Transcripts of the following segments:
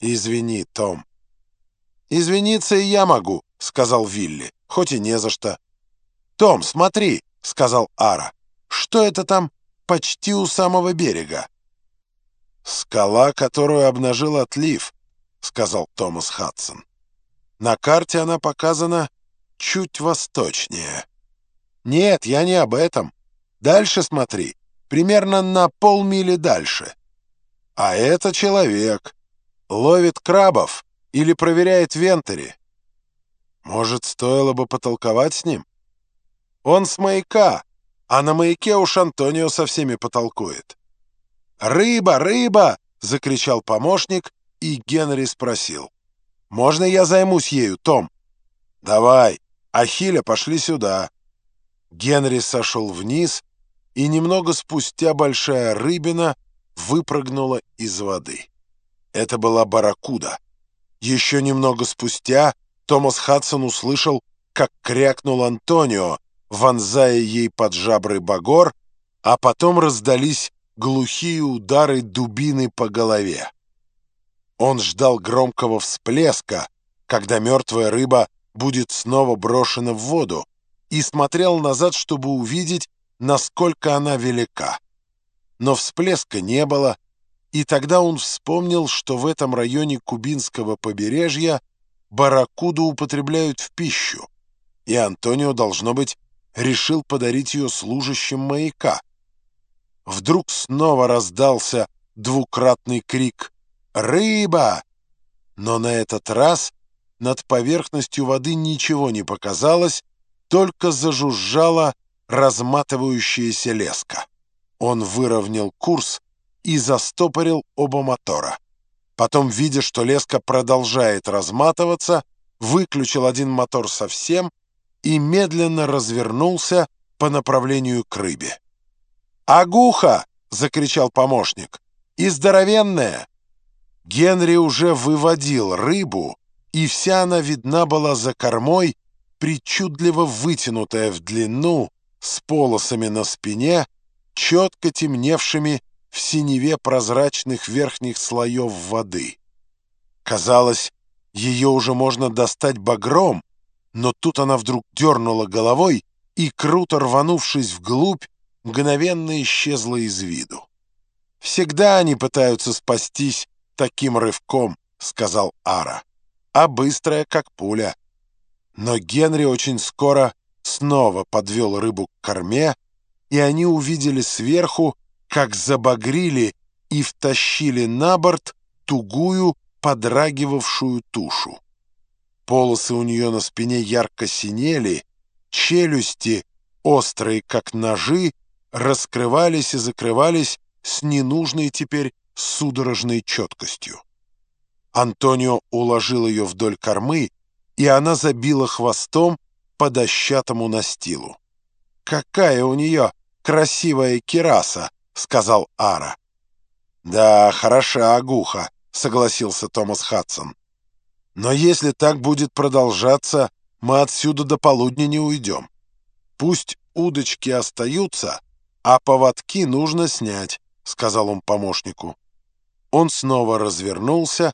Извини, Том. Извиниться и я могу, сказал Вилли, хоть и не за что. Том, смотри, сказал Ара. Что это там почти у самого берега? Скала, которую обнажил отлив, сказал Томас Хадсон. На карте она показана чуть восточнее. Нет, я не об этом. Дальше смотри, примерно на полмили дальше. А это человек. Ловит крабов или проверяет вентари. Может, стоило бы потолковать с ним? Он с маяка, а на маяке уж Антонио со всеми потолкует. «Рыба, рыба!» — закричал помощник, и Генри спросил. «Можно я займусь ею, Том?» «Давай, Ахилля, пошли сюда». Генри сошел вниз, и немного спустя большая рыбина выпрыгнула из воды. Это была барракуда. Еще немного спустя Томас Хадсон услышал, как крякнул Антонио, вонзая ей под жабры багор, а потом раздались глухие удары дубины по голове. Он ждал громкого всплеска, когда мертвая рыба будет снова брошена в воду, и смотрел назад, чтобы увидеть, насколько она велика. Но всплеска не было, и тогда он вспомнил, что в этом районе кубинского побережья барракуду употребляют в пищу, и Антонио, должно быть, решил подарить ее служащим маяка. Вдруг снова раздался двукратный крик «Рыба!», но на этот раз над поверхностью воды ничего не показалось, только зажужжала разматывающаяся леска. Он выровнял курс и застопорил оба мотора. Потом, видя, что леска продолжает разматываться, выключил один мотор совсем и медленно развернулся по направлению к рыбе. «Агуха!» — закричал помощник. «И здоровенная!» Генри уже выводил рыбу, и вся она видна была за кормой, причудливо вытянутая в длину, с полосами на спине, четко темневшими в синеве прозрачных верхних слоев воды. Казалось, ее уже можно достать багром, но тут она вдруг дернула головой и, круто рванувшись вглубь, мгновенно исчезла из виду. «Всегда они пытаются спастись таким рывком», — сказал Ара, — «а быстрая, как пуля». Но Генри очень скоро снова подвел рыбу к корме, и они увидели сверху, как забагрили и втащили на борт тугую, подрагивавшую тушу. Полосы у нее на спине ярко синели, челюсти, острые как ножи, раскрывались и закрывались с ненужной теперь судорожной четкостью. Антонио уложил ее вдоль кормы, и она забила хвостом по дощатому настилу. «Какая у нее красивая кираса!» — сказал Ара. «Да, хороша агуха», — согласился Томас Хадсон. «Но если так будет продолжаться, мы отсюда до полудня не уйдем. Пусть удочки остаются, а поводки нужно снять», — сказал он помощнику. Он снова развернулся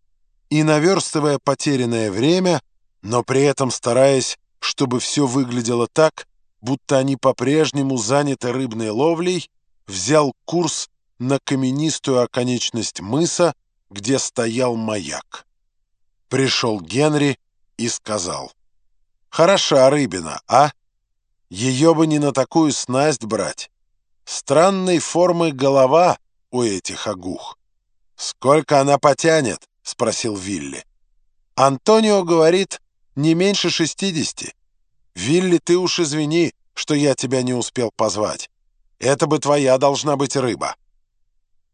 и, наверстывая потерянное время, но при этом стараясь, чтобы все выглядело так, будто они по-прежнему заняты рыбной ловлей, взял курс на каменистую оконечность мыса, где стоял маяк. Пришел Генри и сказал, «Хороша рыбина, а? Ее бы не на такую снасть брать. Странной формы голова у этих огух. Сколько она потянет?» — спросил Вилли. Антонио говорит, не меньше шестидесяти. Вилли, ты уж извини, что я тебя не успел позвать. Это бы твоя должна быть рыба».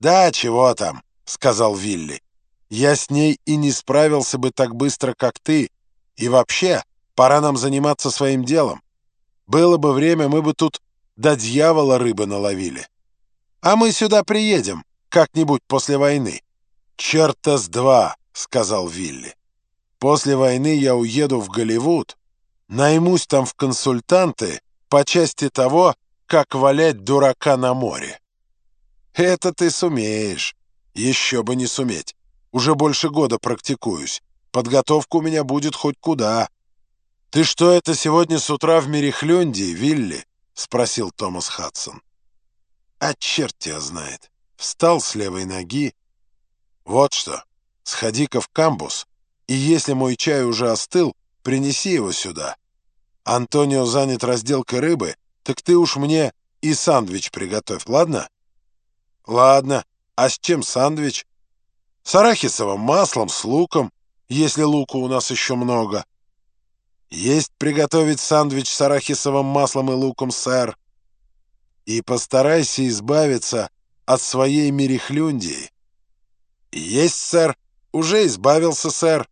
«Да, чего там», — сказал Вилли. «Я с ней и не справился бы так быстро, как ты. И вообще, пора нам заниматься своим делом. Было бы время, мы бы тут до дьявола рыбы наловили. А мы сюда приедем как-нибудь после войны». «Черта с два», — сказал Вилли. «После войны я уеду в Голливуд, наймусь там в консультанты по части того, как валять дурака на море. Это ты сумеешь, еще бы не суметь. Уже больше года практикуюсь. Подготовка у меня будет хоть куда. «Ты что это сегодня с утра в Мерехлюнде, Вилли?» — спросил Томас Хадсон. «А черт тебя знает!» Встал с левой ноги. «Вот что, сходи-ка в камбус, и если мой чай уже остыл, принеси его сюда. Антонио занят разделкой рыбы, так ты уж мне и сандвич приготовь, ладно?» «Ладно. А с чем сандвич?» «С арахисовым маслом, с луком, если лука у нас еще много». «Есть приготовить сандвич с арахисовым маслом и луком, сэр. И постарайся избавиться от своей мерехлюндии». «Есть, сэр. Уже избавился, сэр».